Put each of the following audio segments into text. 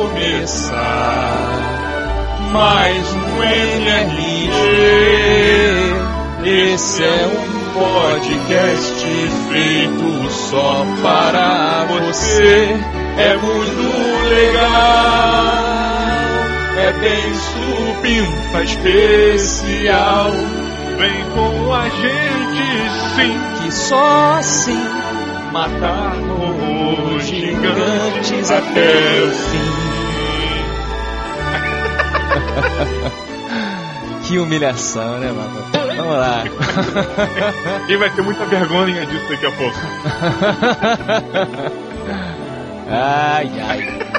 começar mais um MRG. Esse é um podcast feito só para você. É muito legal, é bem supimpa especial. Vem com a gente, sim, Que só assim matar os gigantes até o fim. Que humilhação, né, mano? Vamos lá. E vai ter muita vergonha disso daqui a pouco. Ai, ai.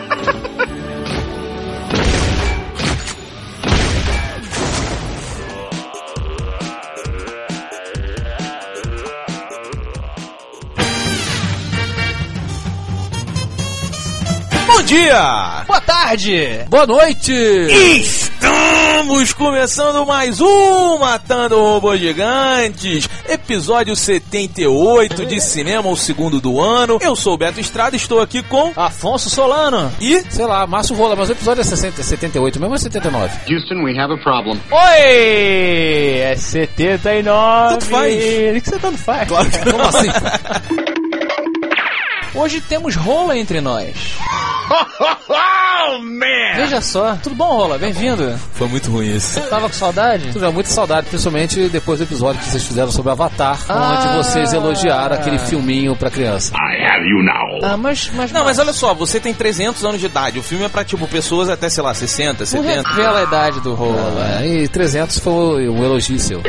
Dia! Boa tarde! Boa noite! Estamos começando mais um Matando Robôs Gigantes, episódio 78 de cinema, o segundo do ano. Eu sou o Beto Estrada, estou aqui com. Afonso Solano. E. Sei lá, Márcio Rola, mas o episódio é 60, 78 mesmo ou é 79? Houston, we have a problem. Oi! É 79. Tanto faz. O que você tanto faz? Claro que não. Como assim? Hoje temos Rola entre nós. Oh, man! Veja só. Tudo bom, Rola? Bem-vindo. Foi muito ruim isso. Tava com saudade? Tive muita saudade, principalmente depois do episódio que vocês fizeram sobre Avatar, Ah. onde vocês elogiaram aquele filminho pra criança. I have you now. Ah, mas... mas Não, mas olha só, você tem 300 anos de idade. O filme é pra, tipo, pessoas até, sei lá, 60, Não 70. revela a idade do Rola. É, e 300 foi um elogio seu.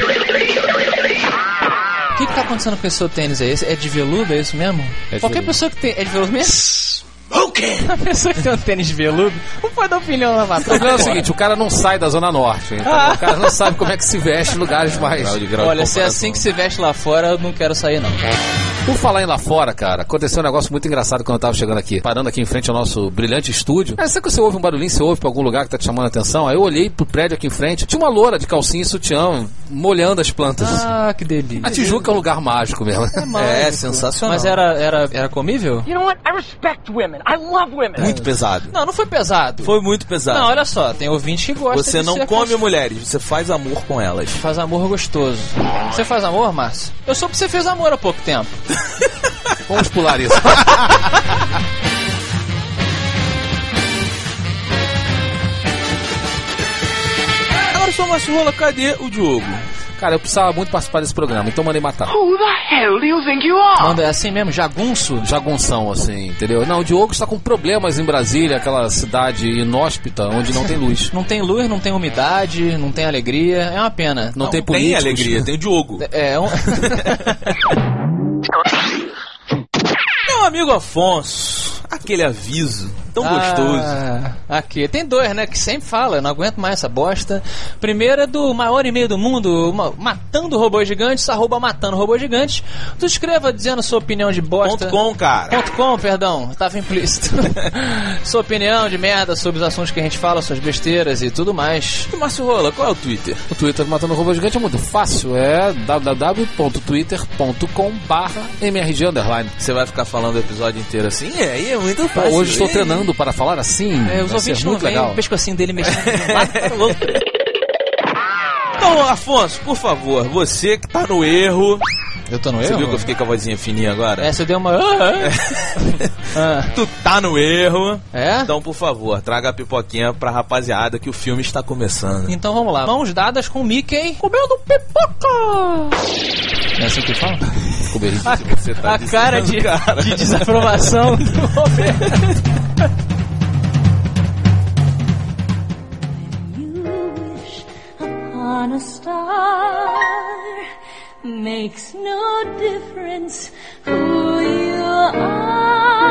O que, que tá acontecendo com esse seu tênis aí? Esse É de veludo, é isso mesmo? É de Qualquer veludo. pessoa que tem. É de veludo mesmo? A pessoa que tem um tênis de veludo não pode dar opinião na O matéria. problema é o seguinte, o cara não sai da Zona Norte, então o cara não sabe como é que se veste em lugares mais... Grau de grau de Olha, se é assim que se veste lá fora, eu não quero sair, não. Por falar em lá fora, cara, aconteceu um negócio muito engraçado quando eu tava chegando aqui, parando aqui em frente ao nosso brilhante estúdio. Aí, sabe que você ouve um barulhinho, você ouve pra algum lugar que tá te chamando a atenção? Aí eu olhei pro prédio aqui em frente, tinha uma loura de calcinha e sutiã molhando as plantas. Ah, que delícia. A Tijuca é um lugar mágico mesmo. É, sensacional. Mas era, era, era comível? You know what? I respect women. I love women. Muito pesado. Não, não foi pesado. Foi muito pesado. Não, olha só, tem ouvinte que gosta Você de não ser come mulheres, você faz amor com elas. Faz amor gostoso. Você faz amor, Márcio? Eu soube que você fez amor há pouco tempo. Vamos pular isso. Agora, só Márcio Rola, cadê o Diogo? Cara, eu precisava muito participar desse programa, então mandei matar. Who the hell do you think you are? Manda é assim mesmo, jagunço? Jagunção, assim, entendeu? Não, o Diogo está com problemas em Brasília, aquela cidade inóspita onde não tem luz. Não tem luz, não tem umidade, não tem alegria. É uma pena. Não, tem Tem políticos. alegria, tem o Diogo. É um... Amigo Afonso, aquele aviso tão gostoso. Ah, aqui. Tem dois, né? Que sempre fala, eu não aguento mais essa bosta. Primeiro é do maior e-mail do mundo, ma- Matando Robôs Gigantes, arroba Matando Robôs Gigantes. Tu escreva dizendo sua opinião de bosta. Ponto com, cara. Ponto com, perdão, tava implícito. sua opinião de merda sobre os assuntos que a gente fala, suas besteiras e tudo mais. E Márcio Rola, qual é o Twitter? O Twitter do Matando Robô Gigante é muito fácil, é www.twitter.com barra mrg underline. Você vai ficar falando o episódio inteiro assim? É, aí é muito fácil. Hoje estou hein? Treinando para falar assim, É, os ouvintes não muito veem legal. o pescocinho dele mexendo de um lado para o outro. Então, Afonso, por favor, você que tá no erro. Eu tô no Você erro? viu que eu fiquei com a vozinha fininha agora? É, você deu uma... Ah, Tu tá no erro. é? Então, por favor, traga a pipoquinha pra rapaziada que o filme está começando. Então vamos lá. Mãos dadas com o Mickey comendo pipoca. É assim que fala? A, você tá a cara, de, cara. de desaprovação do Roberto. You wish upon a star makes no difference who you are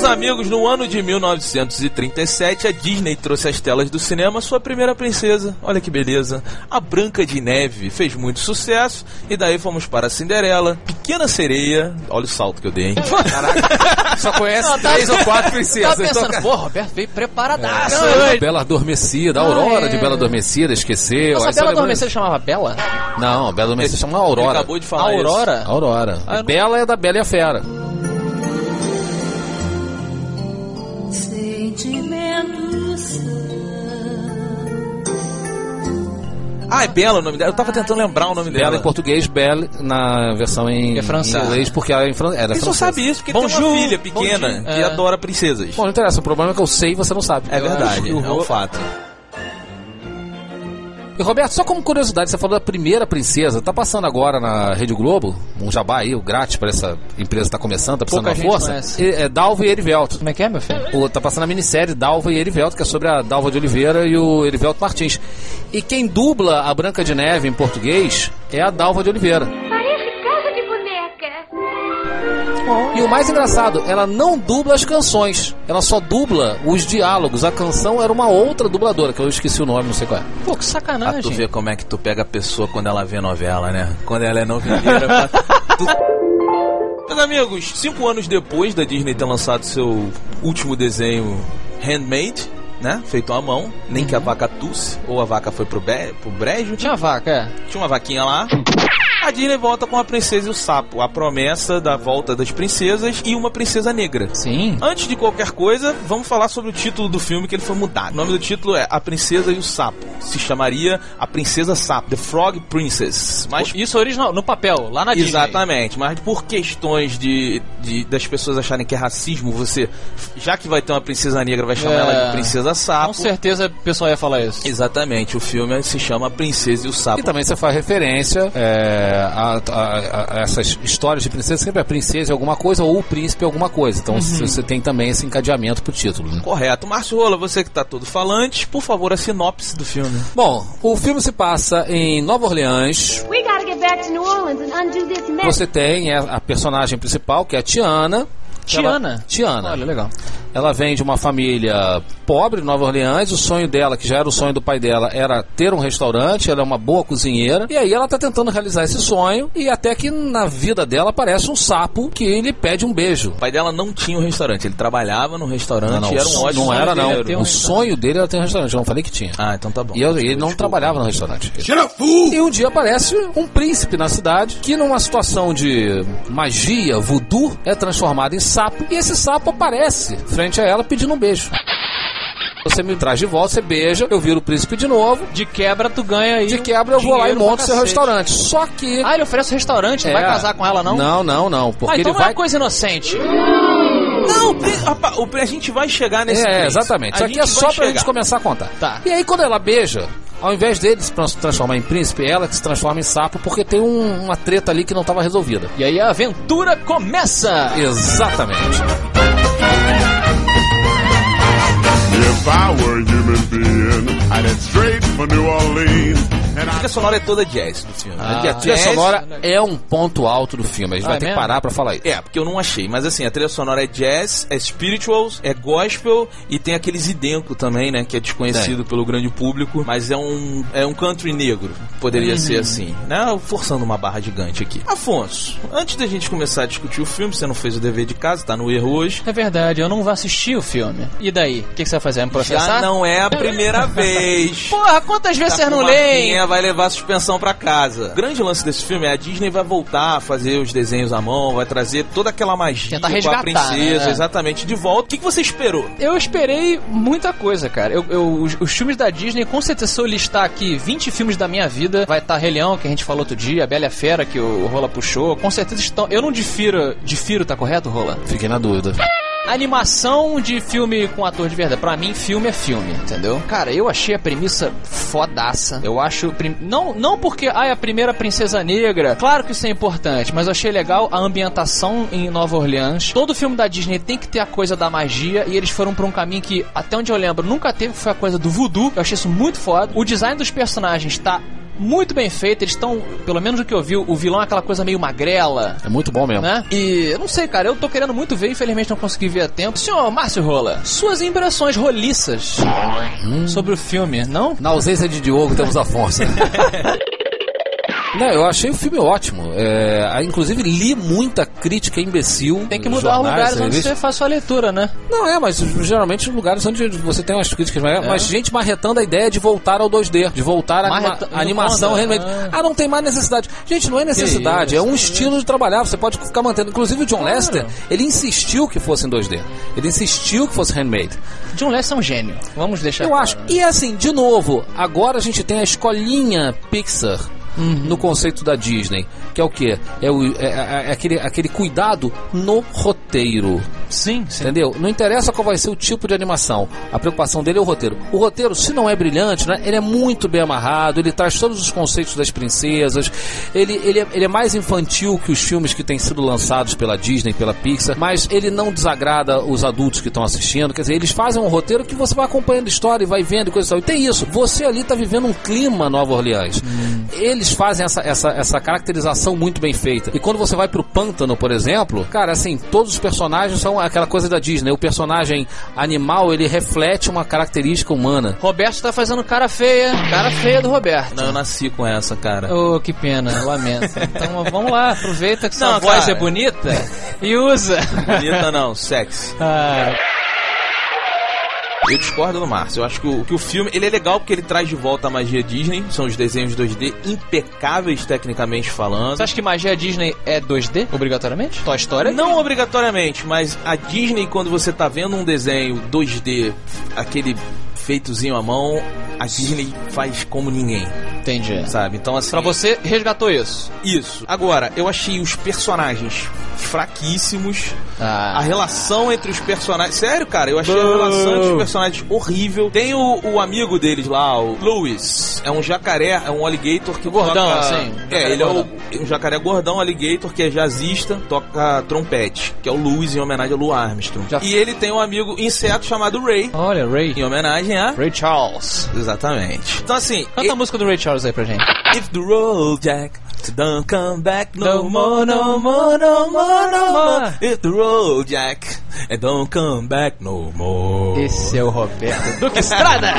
Meus amigos, no ano de 1937, a Disney trouxe às telas do cinema sua primeira princesa. Olha que beleza. A Branca de Neve fez muito sucesso. E daí fomos para Cinderela, Pequena Sereia. Olha o salto que eu dei, hein? Só conhece Não, tá- três ou quatro Tava princesas. pensando, Então, pô, Roberto veio preparadaço. Não, hoje. Bela Adormecida, a Aurora Ah, é. de Bela Adormecida, esqueceu. Nossa, a Bela Adormecida chamava Bela? Não, Bela Adormecida chama Ele Aurora. acabou de falar isso. Aurora? Aurora. Ah, não- Bela é da Bela e a Fera. Ah, é Bela o nome dela. Eu tava tentando lembrar o nome Bela dela. em português, Belle na versão em é francês. inglês, porque ela é em fran... era Ele só francesa. sabe isso porque tem Bonjour, uma filha pequena que É. adora princesas. Bom, não interessa, o problema é que eu sei e você não sabe. É verdade, é o um fato. E Roberto, só como curiosidade, você falou da primeira princesa, tá passando agora na Rede Globo, um jabá aí, o grátis pra essa empresa que tá começando, tá precisando gente força. E- É Dalva e Erivelto. Como é que é, meu filho? O- tá passando a minissérie Dalva e Erivelto, que é sobre a Dalva de Oliveira e o Erivelto Martins. E quem dubla a Branca de Neve em português é a Dalva de Oliveira. E o mais engraçado, ela não dubla as canções, ela só dubla os diálogos. A canção era uma outra dubladora, que eu esqueci o nome, não sei qual é. Pô, que Ah, tu sacanagem. vê como é que tu pega a pessoa quando ela vê novela, né? Quando ela é novelheira. tu... Meus amigos, cinco anos depois da Disney ter lançado seu último desenho Handmade, né? Feito à mão, nem que a vaca tusse, ou a vaca foi pro, be... pro brejo. Tinha vaca, é. Tinha uma vaquinha lá. A Disney volta com a princesa e o sapo, a promessa da volta das princesas e uma princesa negra. Sim. Antes de qualquer coisa, vamos falar sobre o título do filme que ele foi mudado. O nome do título é A Princesa e o Sapo. Se chamaria A Princesa Sapo, The Frog Princess. Mas Isso é original, no papel, lá na Disney. Exatamente, mas por questões de, de- das pessoas acharem que é racismo, você, já que vai ter uma princesa negra, vai chamar É. ela de Princesa Sapo. Com certeza o pessoal ia falar isso. Exatamente, o filme se chama A Princesa e o Sapo. E também você faz referência é, a, a- a essas histórias de princesa, sempre a princesa é alguma coisa ou o príncipe é alguma coisa. Então você tem também esse encadeamento pro título. né? Correto. Márcio Rola, você que tá todo falante, por favor, a sinopse do filme. Bom, o filme se passa em Nova Orleans. We gotta get back to New Orleans and undo this mess. Você tem a, a personagem principal, que é a Tiana. Tiana? Ela- Tiana. Olha, legal. Ela vem de uma família pobre, Nova Orleans. O sonho dela, que já era o sonho do pai dela, era ter um restaurante. Ela é uma boa cozinheira. E aí ela tá tentando realizar esse sonho. E até que na vida dela aparece um sapo que lhe pede um beijo. O pai dela não tinha um restaurante, ele trabalhava no restaurante e era um ótimo não era não. um o sonho dele era ter um restaurante. Eu não falei que tinha. Ah, então tá bom. E eu- ele não trabalhava no restaurante. E um dia aparece um príncipe na cidade que, numa situação de magia, voodoo, é transformado em sapo. E esse sapo aparece frente a ela pedindo um beijo. Você me traz de volta, você beija, eu viro o príncipe de novo. De quebra, tu ganha aí. De quebra, eu vou lá e monto seu restaurante. Só que. Ah, ele oferece restaurante, não É. vai casar com ela, não? Não, não, não. Porque Ah, então ele não vai. é coisa inocente. Não, tem- rapaz, o- a gente vai chegar nesse É, exatamente. Isso aqui é só pra chegar. gente começar a contar. Tá. E aí, quando ela beija, ao invés dele se trans- transformar em príncipe, ela que se transforma em sapo, porque tem um- uma treta ali que não estava resolvida. E aí a aventura começa. Exatamente. If I were a human being, I'd head straight for New Orleans. A trilha sonora é toda jazz do filme. a É trilha jazz- sonora é um ponto alto do filme. A gente Ah, vai é ter que mesmo? parar pra falar isso. É, porque eu não achei, mas assim, a trilha sonora é jazz, é spirituals, é gospel e tem aqueles idenco também, né, que é desconhecido pelo grande público, mas é um é um country negro, poderia ser assim, né, forçando uma barra gigante aqui. Afonso, antes da gente começar a discutir o filme, você não fez o dever de casa, tá no erro hoje. É verdade, eu não vou assistir o filme. E daí? O que, que você vai fazer? Me processar? Já não é a primeira vez. Porra, quantas vezes Tá vocês com não leem? vai levar a suspensão pra casa. O grande lance desse filme é a Disney vai voltar a fazer os desenhos à mão, vai trazer toda aquela magia Tentar com a princesa, né? exatamente, de volta. O que, que você esperou? Eu esperei muita coisa, cara. Eu, eu- os, os filmes da Disney, com certeza, se eu listar aqui 20 filmes da minha vida, vai estar Rei Leão, que a gente falou outro dia, a Bela a Fera, que o, o Rola puxou. Com certeza estão. Eu não difiro. Difiro, tá correto, Rola? Fiquei na dúvida. Animação de filme com ator de verdade. Pra mim, filme é filme, entendeu? Cara, eu achei a premissa fodaça. Eu acho. prim- Não, não porque ah, é a primeira princesa negra. Claro que isso é importante, mas eu achei legal a ambientação em Nova Orleans. Todo filme da Disney tem que ter a coisa da magia e eles foram pra um caminho que, até onde eu lembro, nunca teve, que foi a coisa do voodoo. Eu achei isso muito foda. O design dos personagens tá muito bem feita. Eles estão, pelo menos o que eu vi, o vilão é aquela coisa meio magrela. É muito bom mesmo. Né? E eu não sei, cara, eu tô querendo muito ver, infelizmente não consegui ver a tempo. Senhor Márcio Rola, suas impressões roliças sobre o filme, não? Na ausência de Diogo, temos Afonso. Não, eu achei o filme ótimo. É, inclusive li muita crítica imbecil. Tem que mudar jornais, lugares onde você faz sua leitura, né? Não, é, mas geralmente os lugares onde você tem umas críticas, mas, mas gente marretando a ideia de voltar ao 2D, de voltar à anima- animação. conta? handmade. Ah. não tem mais necessidade. Gente, não é necessidade, é um estilo de trabalhar, você pode ficar mantendo. Inclusive o John Lester, ele insistiu que fosse em 2D. Ele insistiu que fosse handmade. John Lester é um gênio. Vamos deixar Eu claro. acho. E assim, de novo, agora a gente tem a escolinha Pixar. No conceito da Disney, que é o quê? É, o, é- é- é aquele, aquele cuidado no roteiro. Sim, sim. Entendeu? Não interessa qual vai ser o tipo de animação. A preocupação dele é o roteiro. O roteiro, se não é brilhante, né, ele é muito bem amarrado, ele traz todos os conceitos das princesas. Ele, ele, é, ele é mais infantil que os filmes que têm sido lançados pela Disney, pela Pixar, mas ele não desagrada os adultos que estão assistindo. Quer dizer, eles fazem um roteiro que você vai acompanhando a história e vai vendo e coisa e tal. E tem isso. Você ali tá vivendo um clima Nova Orleans. Eles fazem essa, essa, essa caracterização muito bem feita. E quando você vai pro pântano, por exemplo, cara, assim, todos os personagens são aquela coisa da Disney. O personagem animal, ele reflete uma característica humana. Roberto tá fazendo cara feia. Cara feia do Roberto. Não, eu nasci com essa, cara. Oh, que pena, lamento. Então vamos lá, aproveita que sua Não, voz cara. é bonita e usa. Bonita não, sexy. Ah, Eu discordo do Márcio. Eu acho que o, que o filme ele é legal porque ele traz de volta a magia Disney. São os desenhos 2D impecáveis tecnicamente falando. você acha que magia Disney é 2D, obrigatoriamente? Toy Story? Não obrigatoriamente, mas a Disney, quando você tá vendo um desenho 2D, aquele feitozinho à mão, a Disney faz como ninguém, Entendi. sabe? Então, assim. Pra você, resgatou isso. Isso. Agora, eu achei os personagens fraquíssimos. A Ah, relação entre os personagens. Sério, cara, eu achei a relação entre os personagens horrível. Tem o, o amigo deles lá, o Louis. É um jacaré, é um alligator que Gordão, toca... assim, É, ele é o, gordão. um jacaré gordão, alligator, que é jazzista, toca trompete, que é o Louis em homenagem a Lou Armstrong. Já- E ele tem um amigo inseto chamado Ray, olha, Ray. em homenagem a. Ray Charles. Exatamente. Então, assim. Canta a música do Ray Charles aí pra gente. If the road, Jack, don't come back no, No more, no more, no more, no more. If the road, Jack, and don't come back no more. Esse é o Roberto Duque Estrada.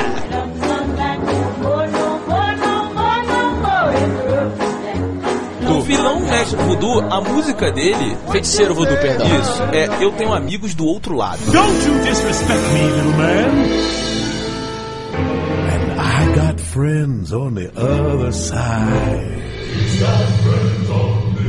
O vilão mestre voodoo, a música dele, Feiticeiro voodoo, perdão. isso, é Eu Tenho Amigos do Outro Lado. Don't you disrespect me, little man. And I got friends on the other side.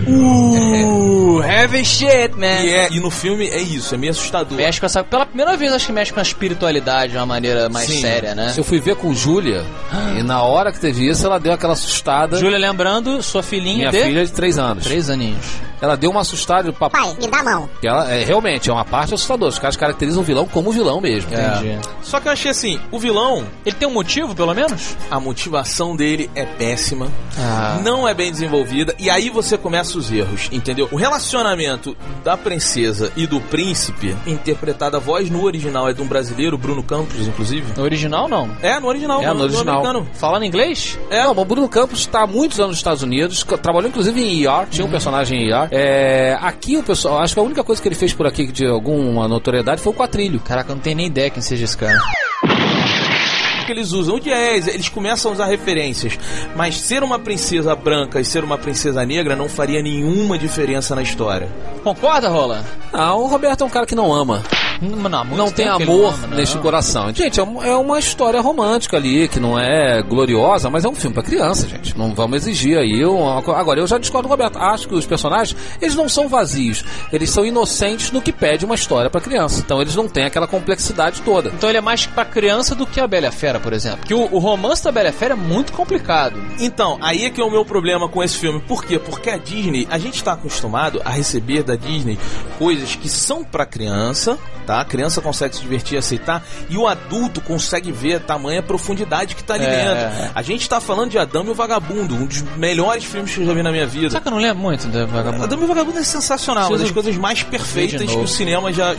Uh, heavy shit, man. E, é, e no filme é isso, é meio assustador. Mexe com essa. Pela primeira vez, acho que mexe com a espiritualidade de uma maneira mais Sim. séria, né? Eu fui ver com Júlia, e na hora que teve isso, ela deu aquela assustada. Júlia, lembrando, sua filhinha minha de filha de 3 anos. três aninhos. Ela deu uma assustada pro papai. Pai, me dá a mão. Que ela é realmente é uma parte assustadora. Os caras caracterizam o vilão como vilão mesmo. Entendi. Só que eu achei assim, o vilão, Ele tem um motivo, pelo menos? a motivação dele é péssima. Ah. não é bem desenvolvida e aí você começa os erros, entendeu? O relacionamento da princesa e do príncipe, interpretada a voz no original é de um brasileiro, Bruno Campos, inclusive. No original, não. É, no original, É, no original. americano. Falando inglês? É, Não, o Bruno Campos está há muitos anos nos Estados Unidos, trabalhou inclusive em ER, tinha um personagem em ER. É, aqui o pessoal, acho que a única coisa que ele fez por aqui de alguma notoriedade foi o quadrilho. Caraca, eu não tenho nem ideia quem seja esse cara. Que eles usam o jazz, eles começam a usar referências. Mas ser uma princesa branca e ser uma princesa negra não faria nenhuma diferença na história. Concorda, Rola? Ah, o Roberto é um cara que não ama. Não, não, tem que amor ama, não. neste coração. Gente, é é uma história romântica ali, que não é gloriosa, mas é um filme pra criança, gente. Não vamos exigir aí uma co- Agora, eu já discordo do Roberto. Acho que os personagens, eles não são vazios. Eles são inocentes no que pede uma história pra criança. Então, eles não têm aquela complexidade toda. Então ele é mais pra criança do que a Bela Fera, por exemplo. Porque o, o romance da Bela Fera é muito complicado. Então, aí é que é o meu problema com esse filme. Por quê? Porque a Disney, a gente está acostumado a receber da Disney coisas que são pra criança, aceitar, a criança consegue se divertir e aceitar, e o adulto consegue ver a tamanha profundidade que tá ali É. dentro. A gente tá falando de Adamo e o Vagabundo, um dos melhores filmes que eu já vi na minha vida. Sabe que eu não lembro muito do Vagabundo? Adamo e o Vagabundo é sensacional, uma das coisas mais perfeitas que o cinema já,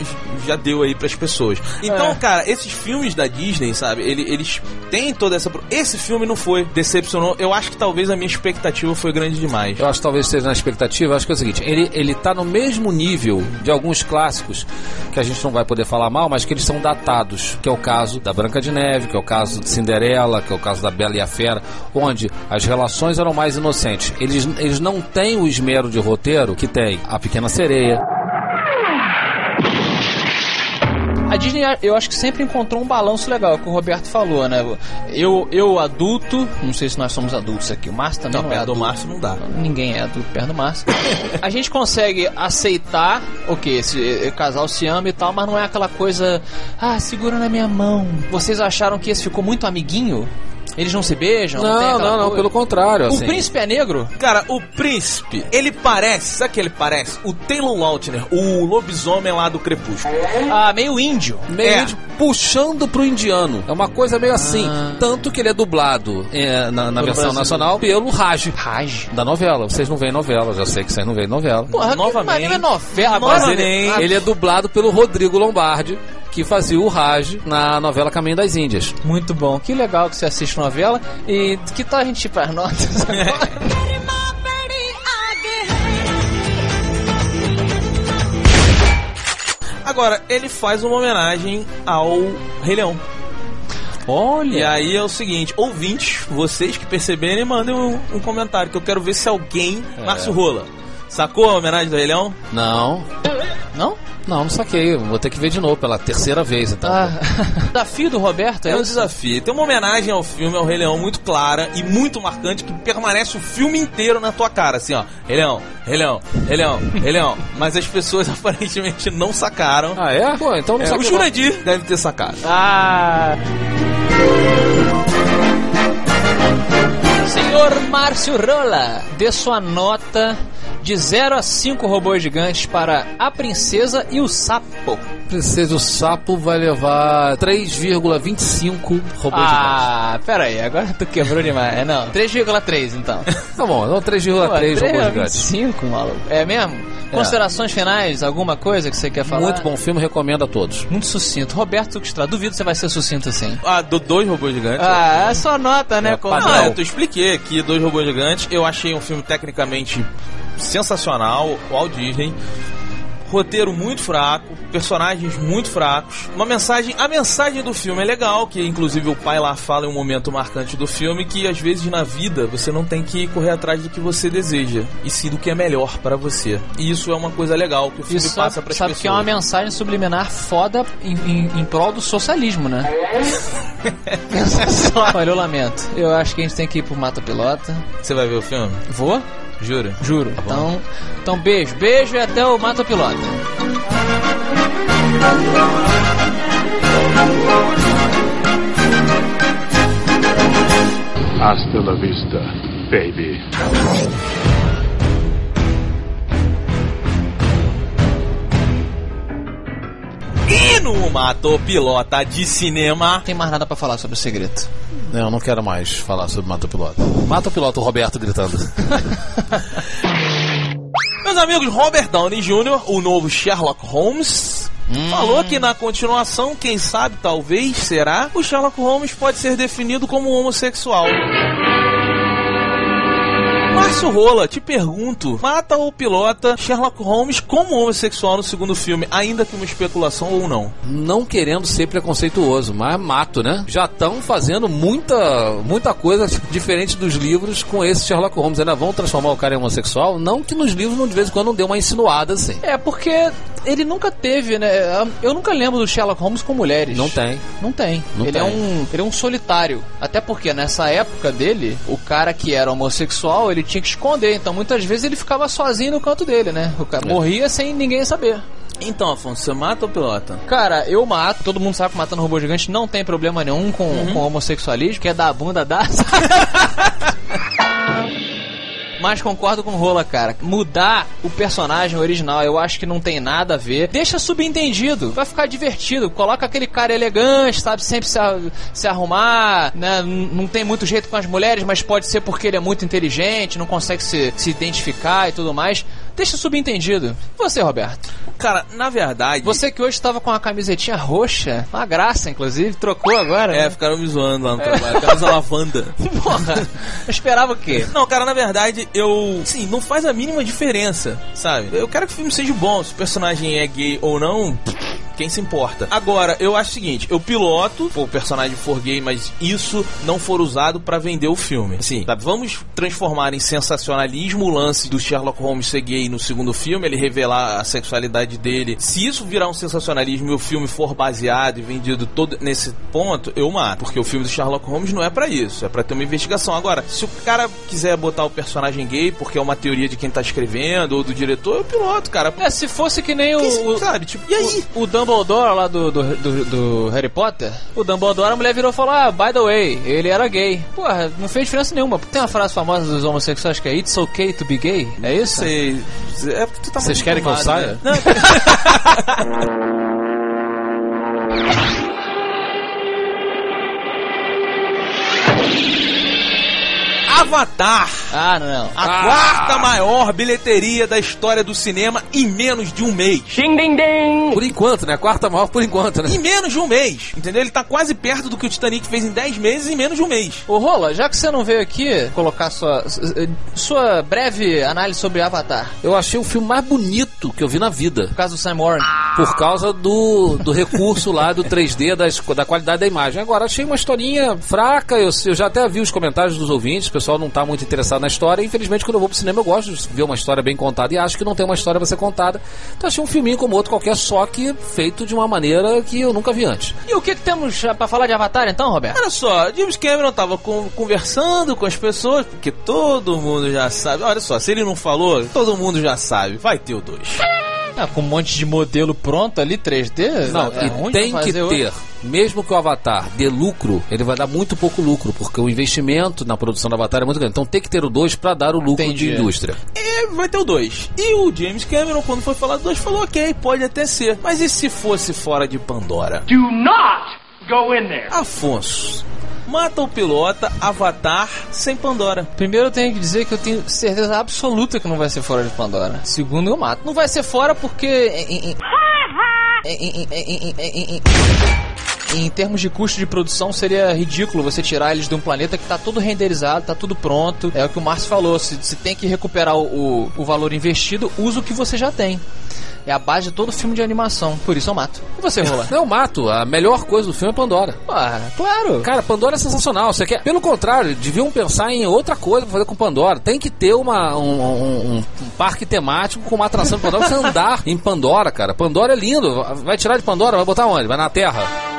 já deu aí pras pessoas. Então, É. cara, esses filmes da Disney, sabe, ele- eles têm toda essa. Esse filme não foi, decepcionou. Eu acho que talvez a minha expectativa foi grande demais. Eu acho que talvez esteja na expectativa. Eu acho que é o seguinte: ele, ele tá no mesmo nível de alguns clássicos que a gente não vai poder falar mal, mas que eles são datados. Que é o caso da Branca de Neve, que é o caso de Cinderela, que é o caso da Bela e a Fera, onde as relações eram mais inocentes. Eles, eles não têm o esmero de roteiro que tem a Pequena Sereia. A Disney, eu acho que sempre encontrou um balanço legal, que o Roberto falou, né? Eu, eu adulto, não sei se nós somos adultos aqui, o Márcio também Não, não, é perto do adulto. Márcio não dá. Ninguém é adulto perto do Márcio. a gente consegue aceitar, ok, esse eh, casal se ama e tal, mas não é aquela coisa, ah, segura na minha mão. Vocês acharam que esse ficou muito amiguinho? Eles não se beijam? tem Não, não, não, coisa? pelo contrário. O assim. príncipe é negro? Cara, o príncipe, ele parece, sabe o que ele parece? O Taylor Lautner, o lobisomem lá do Crepúsculo. Ah, meio índio. meio É. de- puxando pro indiano. É uma coisa meio assim. Tanto que ele é dublado é, na, na versão brasileiro. nacional pelo Raj. Raj. Da novela. Vocês não veem novela, já sei que vocês não veem novela. Porra, que Novamente. maneira novela. Mas Agora ele, ele é dublado pelo Rodrigo Lombardi, que fazia o Raj na novela Caminho das Índias. Muito bom. Que legal que você assiste novela. E que tal a gente ir pras notas agora? Agora, ele faz uma homenagem ao Rei Leão. Olha. E aí é o seguinte, ouvintes, vocês que perceberem, mandem um, um comentário, que eu quero ver se alguém, Márcio Rola, sacou a homenagem do Rei Leão? Não, Não? Não, não saquei. Vou ter que ver de novo pela terceira vez, então. Ah, desafio do Roberto é, É um desafio. Tem uma homenagem ao filme, ao Rei Leão, muito clara e muito marcante, que permanece o filme inteiro na tua cara, assim, ó. Rei Leão, Rei Leão, Rei Leão, Rei Leão. Mas as pessoas aparentemente não sacaram. Ah, é? Pô, então não É, o saquei. Jurandir deve ter sacado. Ah. Senhor Márcio Rola, dê sua nota de 0 a 5 robôs gigantes para A Princesa e o Sapo. Princesa o Sapo vai levar 3,25 robôs gigantes. Ah, pera aí, agora tu quebrou demais. É, não, 3,3 então. Tá bom, então 3,3 robôs gigantes. 5, maluco. É mesmo? Considerações finais, alguma coisa que você quer falar? Muito bom filme, recomendo a todos. Muito sucinto. Roberto Tuxtra, duvido que você vai ser sucinto assim. Ah, do dois robôs gigantes. Ah, é só nota, né? É, como- padrão. Ah, eu te expliquei aqui, Dois Robôs Gigantes. Eu achei um filme tecnicamente sensacional, Walt Disney. Roteiro muito fraco, personagens muito fracos. Uma mensagem, a mensagem do filme é legal, que inclusive o pai lá fala em um momento marcante do filme que às vezes na vida você não tem que correr atrás do que você deseja, e sim do que é melhor pra você. E isso é uma coisa legal que o filme Isso passa para sabe pessoas. que é uma mensagem subliminar foda em, em, em prol do socialismo, né? Olha, eu lamento. Eu acho que a gente tem que ir pro Mata Pilota. Você vai ver o filme? Vou? Jura? Juro. Tá então, então, beijo. Beijo e até o Mata Pilota. Hasta la vista, baby. E no Mato Pilota de Cinema, Não tem mais nada pra falar sobre o segredo. Não, eu não quero mais falar sobre Mata o Piloto. Mata o Piloto, o Roberto gritando. Meus amigos, Robert Downey Jr., o novo Sherlock Holmes, falou que na continuação, quem sabe, talvez, será, o Sherlock Holmes pode ser definido como homossexual. Márcio Rola, te pergunto, mata ou pilota Sherlock Holmes como homossexual no segundo filme, ainda que uma especulação ou não? não querendo ser preconceituoso, mas mato, né? Já estão fazendo muita, muita coisa diferente dos livros com esse Sherlock Holmes. Ainda vão transformar o cara em homossexual? Não que nos livros, não, de vez em quando, não dê uma insinuada assim. É, porque ele nunca teve, né? Eu nunca lembro do Sherlock Holmes com mulheres. Não tem. Não tem. Não ele, É tem. um, ele é um solitário. Até porque nessa época dele, o cara que era homossexual, ele tinha que esconder. Então muitas vezes ele ficava sozinho no canto dele, né? O cara morria sem ninguém saber. Então, Afonso, você mata ou pilota? Cara, eu mato. Todo mundo sabe que matando robô gigante não tem problema nenhum com, com homossexualismo. Quer dar a bunda, dá. Mas concordo com o Rola, cara. Mudar o personagem original, eu acho que não tem nada a ver. Deixa subentendido, vai ficar divertido. Coloca aquele cara elegante, sabe, sempre se, se arrumar, né? Não tem muito jeito com as mulheres, mas pode ser porque ele é muito inteligente, não consegue se, se identificar e tudo mais. Deixa subentendido. E você, Roberto? Cara, na verdade. Você que hoje estava com a camisetinha roxa, uma graça, inclusive, trocou agora. É, né? ficaram me zoando lá no trabalho. Camisa lavanda. Porra, eu esperava o quê? Não, cara, na verdade, eu. Sim, não faz a mínima diferença, sabe? Eu quero que o filme seja bom. Se o personagem é gay ou não, quem se importa? Agora, eu acho o seguinte: eu piloto, o personagem for gay, mas isso não for usado pra vender o filme. Assim, sabe? Vamos transformar em sensacionalismo o lance do Sherlock Holmes ser gay no segundo filme, ele revelar a sexualidade dele. Se isso virar um sensacionalismo e o filme for baseado e vendido todo nesse ponto, eu mato. Porque o filme do Sherlock Holmes não é pra isso, é pra ter uma investigação. Agora, se o cara quiser botar o personagem gay porque é uma teoria de quem tá escrevendo ou do diretor, eu piloto, cara. É, se fosse que nem o, o, sabe, tipo, e aí? o Dumbledore lá do, do, do- do Harry Potter, o Dumbledore, a mulher virou e falou: Ah, by the way, ele era gay. Porra, não fez diferença nenhuma. Tem uma frase famosa dos homossexuais que é It's okay to be gay? É isso? Sei. É porque tu tá Vocês querem que eu saia? né? Avatar, Ah, não. a Ah, quarta maior bilheteria da história do cinema em menos de um mês. Ding ding ding! Por enquanto, né? A quarta maior por enquanto, né? Em menos de um mês, entendeu? Ele tá quase perto do que o Titanic fez em 10 meses em menos de um mês. Ô Rola, já que você não veio aqui colocar sua, sua breve análise sobre Avatar, Eu achei o filme mais bonito que eu vi na vida. por causa do Sam Warren, Por causa do, do recurso lá do 3D, das, da qualidade da imagem. Agora, achei uma historinha fraca. Eu, eu já até vi os comentários dos ouvintes. O pessoal não tá muito interessado na história. Infelizmente, quando eu vou pro cinema, eu gosto de ver uma história bem contada. E acho que não tem uma história pra ser contada. Então, achei um filminho como outro qualquer, só que feito de uma maneira que eu nunca vi antes. E o que, que temos ah, pra falar de Avatar então, Roberto? Olha só, James Cameron tava con- conversando com as pessoas, porque todo mundo já sabe. Olha só, se ele não falou, todo mundo já sabe. Vai ter o 2. Ah, com um monte de modelo pronto ali, 3D? Não, é e tem que fazer hoje. Mesmo que o Avatar dê lucro, ele vai dar muito pouco lucro, porque o investimento na produção do Avatar é muito grande. Então tem que ter o 2 pra dar o lucro Entendi. de indústria. E vai ter o 2. E o James Cameron, quando foi falar do 2, falou: ok, pode até ser. Mas e se fosse fora de Pandora? Do not go in there! Afonso. Mata o pilota, Avatar sem Pandora. Primeiro eu tenho que dizer que eu tenho certeza absoluta que não vai ser fora de Pandora. Segundo, eu mato. Não vai ser fora porque. Em, termos de custo de produção, seria ridículo você tirar eles de um planeta que tá tudo renderizado, tá tudo pronto. É o que o Márcio falou. Se, se tem que recuperar o, o, o valor investido, usa o que você já tem. É a base de todo filme de animação. Por isso eu mato. E você, Rola? Não, eu mato. A melhor coisa do filme é Pandora. Ah, claro. Cara, Pandora é sensacional. Você quer... Pelo contrário, deviam pensar em outra coisa pra fazer com Pandora. Tem que ter uma, um, um- um parque temático com uma atração de Pandora você andar em Pandora, cara. Pandora é lindo. Vai tirar de Pandora, vai botar onde? Vai na Terra.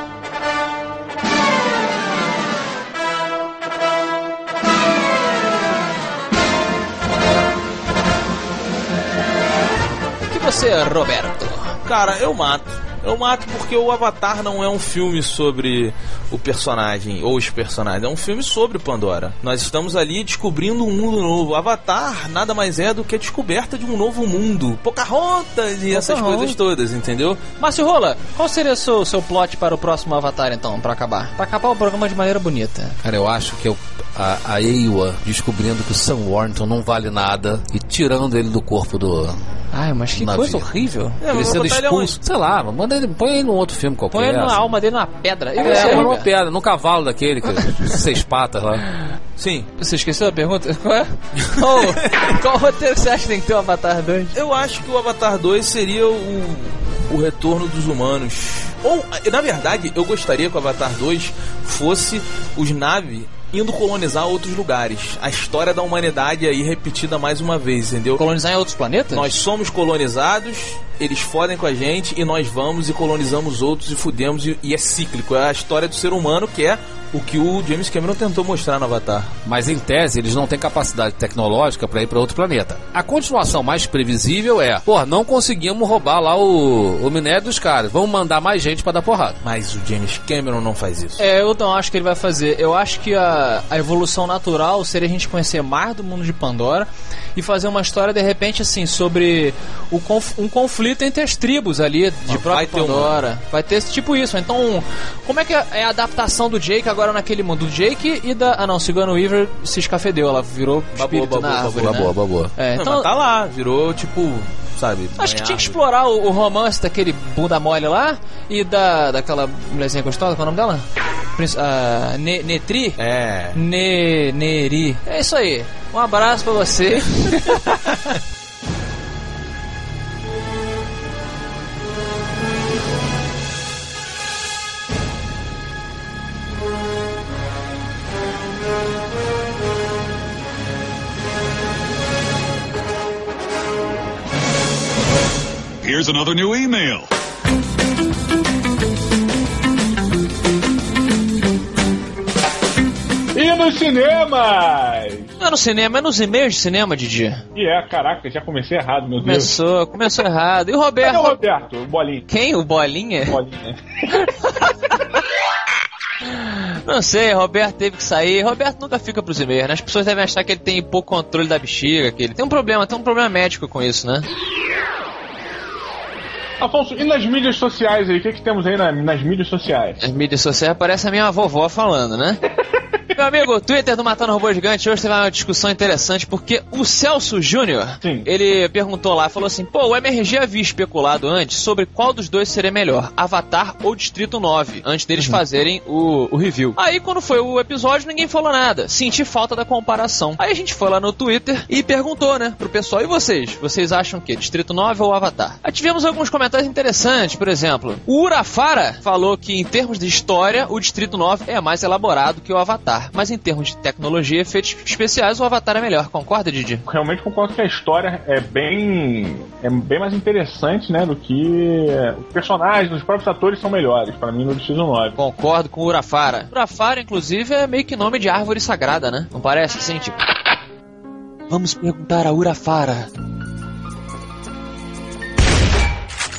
Você, Roberto? Cara, eu mato. Eu mato porque o Avatar não é um filme sobre o personagem ou os personagens, é um filme sobre Pandora. Nós estamos ali descobrindo um mundo novo. Avatar nada mais é do que a descoberta de um novo mundo. Pocahontas e essas Pocahontas. coisas todas, entendeu? Márcio Rola, qual seria o seu, seu plot para o próximo Avatar, então, pra acabar? Pra acabar o programa de maneira bonita. Cara, eu acho que eu, a, a Ewa descobrindo que o Sam Warrington não vale nada e tirando ele do corpo do. Ai, mas que Navio. coisa horrível. É, ele sendo botar ele expulso. Sei lá, manda ele, põe ele num outro filme qualquer. Põe ele na assim. alma dele na pedra. E É, você, põe numa pedra, num cavalo daquele, que, seis patas lá. Sim. Você esqueceu a pergunta? Qual é? Qual, qual roteiro você acha que tem que ter o Avatar 2? Eu acho que o Avatar 2 seria o, o retorno dos humanos. Ou, na verdade, eu gostaria que o Avatar 2 fosse os Na'vi indo colonizar outros lugares. A história da humanidade aí repetida mais uma vez, entendeu? Colonizar em outros planetas? Nós somos colonizados, eles fodem com a gente e nós vamos e colonizamos outros e fudemos e, e é cíclico. É a história do ser humano que é o que o James Cameron tentou mostrar no Avatar. Mas em tese, eles não têm capacidade tecnológica pra ir pra outro planeta. A continuação mais previsível é: pô, não conseguimos roubar lá o, o minério dos caras. Vamos mandar mais gente pra dar porrada. Mas o James Cameron não faz isso. É, eu não acho que ele vai fazer. Eu acho que a, a evolução natural seria a gente conhecer mais do mundo de Pandora e fazer uma história, de repente, assim, sobre conf- um conflito entre as tribos ali de própria vai ter uma. Pandora. Vai ter esse tipo isso. Então, como é que é é a adaptação do Jake agora naquele mundo? Do Jake e da. Ah, não, Sigourney Weaver se escafedeu. Ela virou espírito na árvore, né? É, Não, então, mas tá lá, virou tipo, sabe? Acho que tinha que explorar o, o romance daquele bunda mole lá e da daquela mulherzinha gostosa, qual é o nome dela? Princ- ah, Ne- Netri? É. Ne, Neri. É isso aí. Um abraço pra você. Here's another new email. E nos cinemas! Não é no cinema, é nos e-mails de cinema, Didi. E é, caraca, já comecei errado, meu Deus. Começou, começou errado. E o Cadê Roberto? o Roberto? O bolinho. Quem? O Bolinha? Bolinha. Não sei, Roberto teve que sair. Roberto nunca fica pros e-mails, né? As pessoas devem achar que ele tem pouco controle da bexiga, que ele tem um problema, tem um problema médico com isso, né? Afonso, e nas mídias sociais aí? O que, que temos aí na- nas mídias sociais? As mídias sociais aparece a minha vovó falando, né? Meu amigo, o Twitter do Matando Robô Gigante hoje teve uma discussão interessante porque o Celso Júnior, ele perguntou lá, falou assim, pô, o MRG havia especulado antes sobre qual dos dois seria melhor, Avatar ou Distrito 9, antes deles fazerem o, o review. Aí quando foi o episódio, ninguém falou nada, senti falta da comparação. Aí a gente foi lá no Twitter e perguntou, né, pro pessoal, e vocês? Vocês acham o quê, Distrito 9 ou Avatar? Aí tivemos alguns comentários interessantes, por exemplo, o Urafara falou que em termos de história, o Distrito 9 é mais elaborado que o Avatar, mas em termos de tecnologia e efeitos especiais, o Avatar é melhor, concorda, Didi? Realmente concordo que a história é bem é bem mais interessante, né, do que os personagens, os próprios atores são melhores, para mim, no Season 9. Concordo com o Urafara. Urafara, inclusive, é meio que nome de árvore sagrada, né? Não parece assim, tipo... Vamos perguntar a Urafara.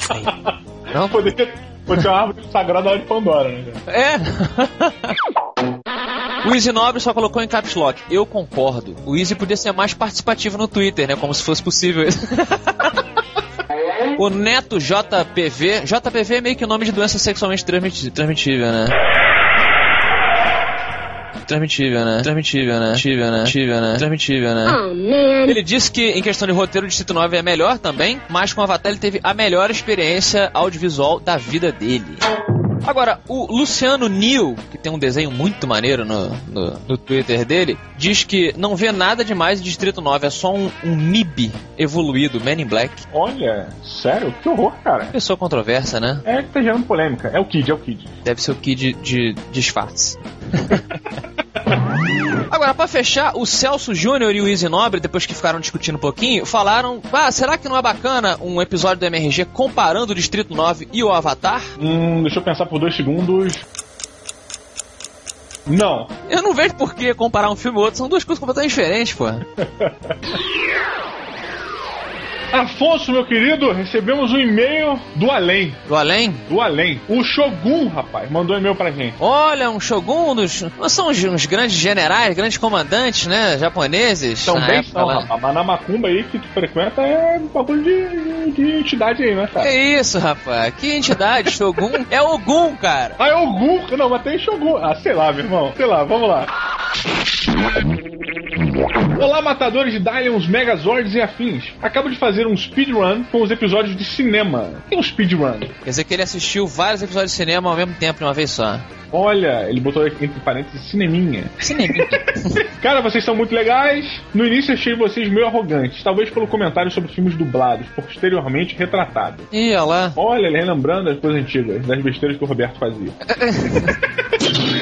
Não? Poderia, poderia ser uma árvore sagrada lá de Pandora, né? É. O Easy Nobre só colocou em caps lock. Eu concordo. O Easy podia ser mais participativo no Twitter, né? Como se fosse possível isso. O Neto JPV. JPV é meio que o nome de doença sexualmente transmitível, né? Transmitível, né? Transmitível, né? Transmitível, né? Transmitível, né? Transmitível, né? Oh. Ele disse que, em questão de roteiro, o Distrito 9 é melhor também, mas com o Avatar ele teve a melhor experiência audiovisual da vida dele. Agora, o Luciano Neal, que tem um desenho muito maneiro no, no, no Twitter dele, diz que não vê nada demais em Distrito 9, é só um, um MIB evoluído, Man in Black. Olha, sério? Que horror, cara. Pessoa controversa, né? É que tá gerando polêmica. É o Kid, é o Kid. Deve ser o Kid de, de disfarce. Agora, pra fechar, o Celso Júnior e o Easy Nobre, depois que ficaram discutindo um pouquinho, falaram: Ah, será que não é bacana um episódio do MRG comparando o Distrito 9 e o Avatar? Hum, deixa eu pensar por dois segundos. Não. Eu não vejo por que comparar um filme e outro, são duas coisas completamente diferentes, pô. Afonso, meu querido, recebemos um e-mail do além. Do além? Do além. O Shogun, rapaz, mandou um e-mail pra gente. Olha, um Shogun dos. São uns, uns grandes generais, grandes comandantes, né? Japoneses. Também são, lá. rapaz. Mas na macumba aí que tu frequenta é um bagulho de, de entidade aí, né, cara? Que isso, rapaz? Que entidade? Shogun? É Ogum, cara. Ah, é o Gun. Não, mas tem Shogun. Ah, sei lá, meu irmão. Sei lá, vamos lá. Olá, matadores de Dylions, Megazords e afins. Acabo de fazer um speedrun com os episódios de cinema. Que é um speedrun? Quer dizer que ele assistiu vários episódios de cinema ao mesmo tempo, de uma vez só. Olha, ele botou entre parênteses cineminha. Cineminha. Cara, vocês são muito legais. No início achei vocês meio arrogantes, talvez pelo comentário sobre filmes dublados, posteriormente retratados. Ih, olha lá. Olha, ele relembrando as coisas antigas, das besteiras que o Roberto fazia.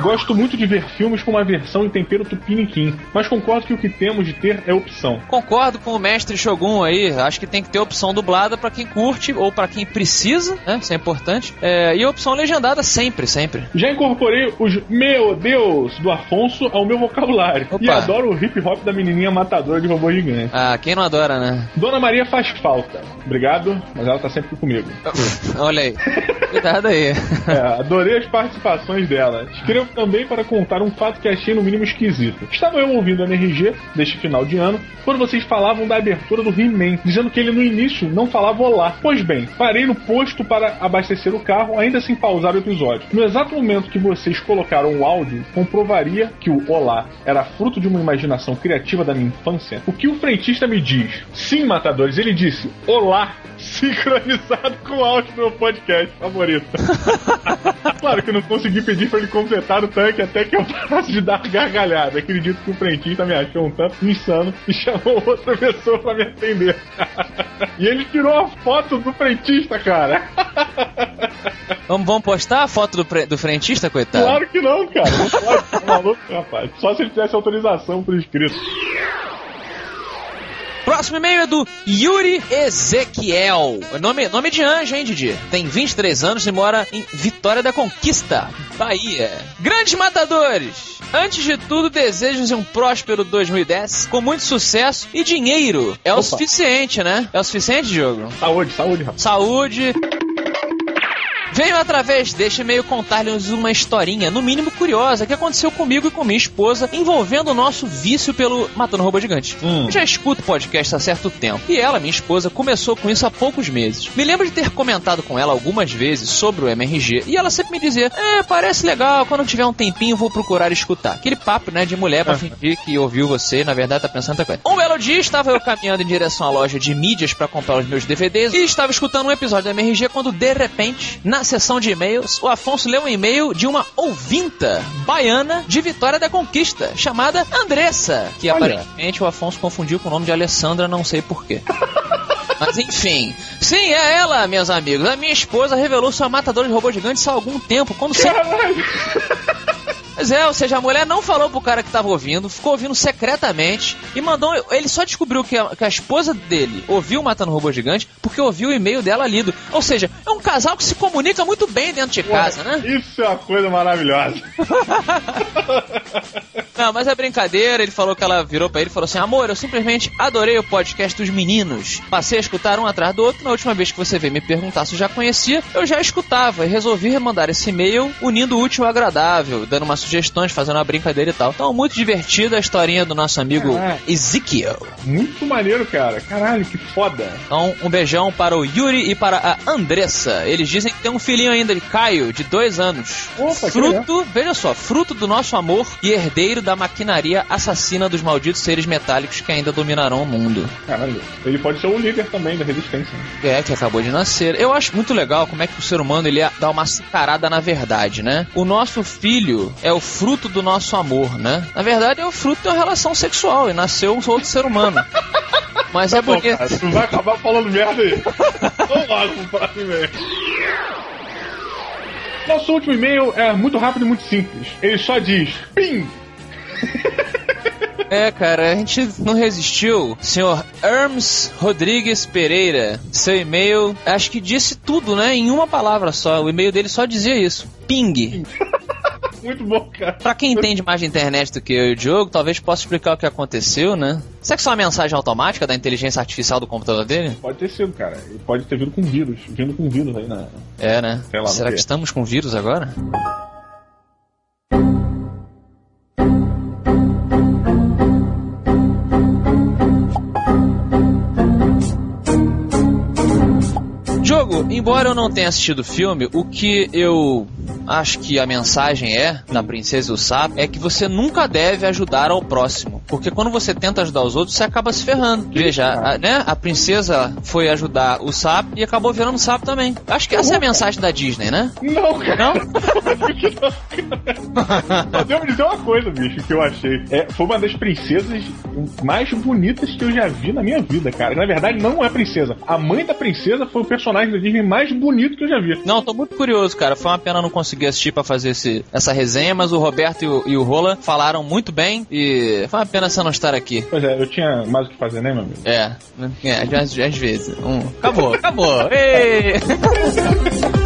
Gosto muito de ver filmes com uma versão em tempero tupiniquim, mas concordo que o que temos de ter é opção. Concordo com o mestre Shogun aí. Acho que tem que ter opção dublada pra quem curte ou pra quem precisa, né? Isso é importante. É, e opção legendada sempre, sempre. Já incorporei os Meu Deus do Afonso ao meu vocabulário. Opa. E adoro o hip hop da menininha matadora de robô gigante. Ah, quem não adora, né? Dona Maria faz falta. Obrigado, mas ela tá sempre comigo. Olha aí. Cuidado aí. É, adorei as participações dela. Também para contar um fato que achei no mínimo esquisito. Estava eu ouvindo a MRG deste final de ano quando vocês falavam da abertura do He-Man, dizendo que ele no início não falava olá. Pois bem, parei no posto para abastecer o carro, ainda sem pausar o episódio. No exato momento que vocês colocaram o áudio, comprovaria que o olá era fruto de uma imaginação criativa da minha infância. O que o frentista me diz? Sim, matadores, ele disse olá sincronizado com o áudio do meu podcast favorito. claro que eu não consegui pedir para ele completar o tanque até que eu parasse de dar gargalhada. Acredito que o frentista me achou um tanto insano e chamou outra pessoa para me atender. e ele tirou a foto do frentista, cara. Vamos, vamos postar a foto do, do frentista, coitado? Claro que não, cara. Não pode, tá maluco, rapaz. Só se ele tivesse autorização por escrito. Próximo e-mail é do Yuri Ezequiel. Nome, nome de anjo, hein, Didi? Tem 23 anos e mora em Vitória da Conquista, Bahia. Grandes matadores! Antes de tudo, desejos de um próspero 2010 com muito sucesso e dinheiro. É o Opa. suficiente, né? É o suficiente, Diogo? Saúde, saúde, rapaz. Saúde. Venho através deste e-mail contar-lhes uma historinha, no mínimo curiosa, que aconteceu comigo e com minha esposa, envolvendo o nosso vício pelo Matando Robô Gigante. Eu já escuto podcast há certo tempo, e ela, minha esposa, começou com isso há poucos meses. Me lembro de ter comentado com ela algumas vezes sobre o MRG, e ela sempre me dizia, é, parece legal, quando tiver um tempinho vou procurar escutar. Aquele papo, né, de mulher pra fingir que ouviu você e na verdade tá pensando outra coisa. Um belo dia estava eu caminhando em direção à loja de mídias para comprar os meus DVDs e estava escutando um episódio da MRG quando de repente, na sessão de e-mails, o Afonso leu um e-mail de uma ouvinta baiana de Vitória da Conquista, chamada Andressa, que Olha. aparentemente o Afonso confundiu com o nome de Alessandra, não sei porquê. Mas enfim. Sim, é ela, meus amigos. A minha esposa revelou sua matadora de robô gigantes há algum tempo, quando Caralho. Pois é, ou seja, a mulher não falou pro cara que tava ouvindo, ficou ouvindo secretamente e mandou. Ele só descobriu que a, que a esposa dele ouviu Matando Robô Gigante porque ouviu o e-mail dela lido. Ou seja, é um casal que se comunica muito bem dentro de casa, né? Isso é uma coisa maravilhosa. Não, mas é brincadeira. Ele falou que ela virou pra ele e falou assim: Amor, eu simplesmente adorei o podcast dos meninos. Passei a escutar um atrás do outro. Na última vez que você veio me perguntar se eu já conhecia, eu já escutava e resolvi remandar esse e-mail unindo o útil ao agradável, dando umas sugestões, fazendo uma brincadeira e tal. Então, muito divertida a historinha do nosso amigo Caraca. Ezekiel. Muito maneiro, cara. Caralho, que foda. Então, um beijão para o Yuri e para a Andressa. Eles dizem que tem um filhinho ainda de Caio, de dois anos. Opa, fruto, veja só, fruto do nosso amor e herdeiro da maquinaria assassina dos malditos seres metálicos que ainda dominarão o mundo. Caralho. Ele pode ser o líder também da resistência. né? É, que acabou de nascer. Eu acho muito legal como é que o ser humano ele dá uma cicarada na verdade, né? O nosso filho é o fruto do nosso amor, né? Na verdade, é o fruto de uma relação sexual e nasceu um outro ser humano. Mas é Bom, porque. cara, tu vai acabar falando merda aí. Vamos lá pro próximo e-mail. Nosso último e-mail é muito rápido e muito simples. Ele só diz: PIM! É, cara, a gente não resistiu. Senhor Hermes Rodrigues Pereira, seu e-mail, acho que disse tudo, né? Em uma palavra só. O e-mail dele só dizia isso: ping. Muito bom, cara. Pra quem entende mais de internet do que eu e o Diogo, talvez possa explicar o que aconteceu, né? Será que isso é uma mensagem automática da inteligência artificial do computador dele? Pode ter sido, cara. Ele pode ter vindo com vírus. Vindo com vírus aí na. É, né? Lá, Será que estamos com vírus agora? Embora eu não tenha assistido o filme, o que eu acho que a mensagem é, na Princesa e o Sapo, é que você nunca deve ajudar ao próximo. Porque quando você tenta ajudar os outros, você acaba se ferrando. Veja, a, né, a princesa foi ajudar o sapo e acabou virando sapo também. Acho que essa é a mensagem da Disney, né? Não, cara. Não? Só devo dizer uma coisa, bicho, que eu achei. É, foi uma das princesas mais bonitas que eu já vi na minha vida, cara. Na verdade, não é princesa. A mãe da princesa foi o personagem da Disney mais bonito que eu já vi. Não, tô muito curioso, cara. Foi uma pena não conseguir consegui assistir pra fazer esse, essa resenha, mas o Roberto e o, e o Rola falaram muito bem e foi uma pena você não estar aqui. Pois é, eu tinha mais o que fazer, né, meu amigo? É, é às, às vezes. Um, acabou, acabou. Ei!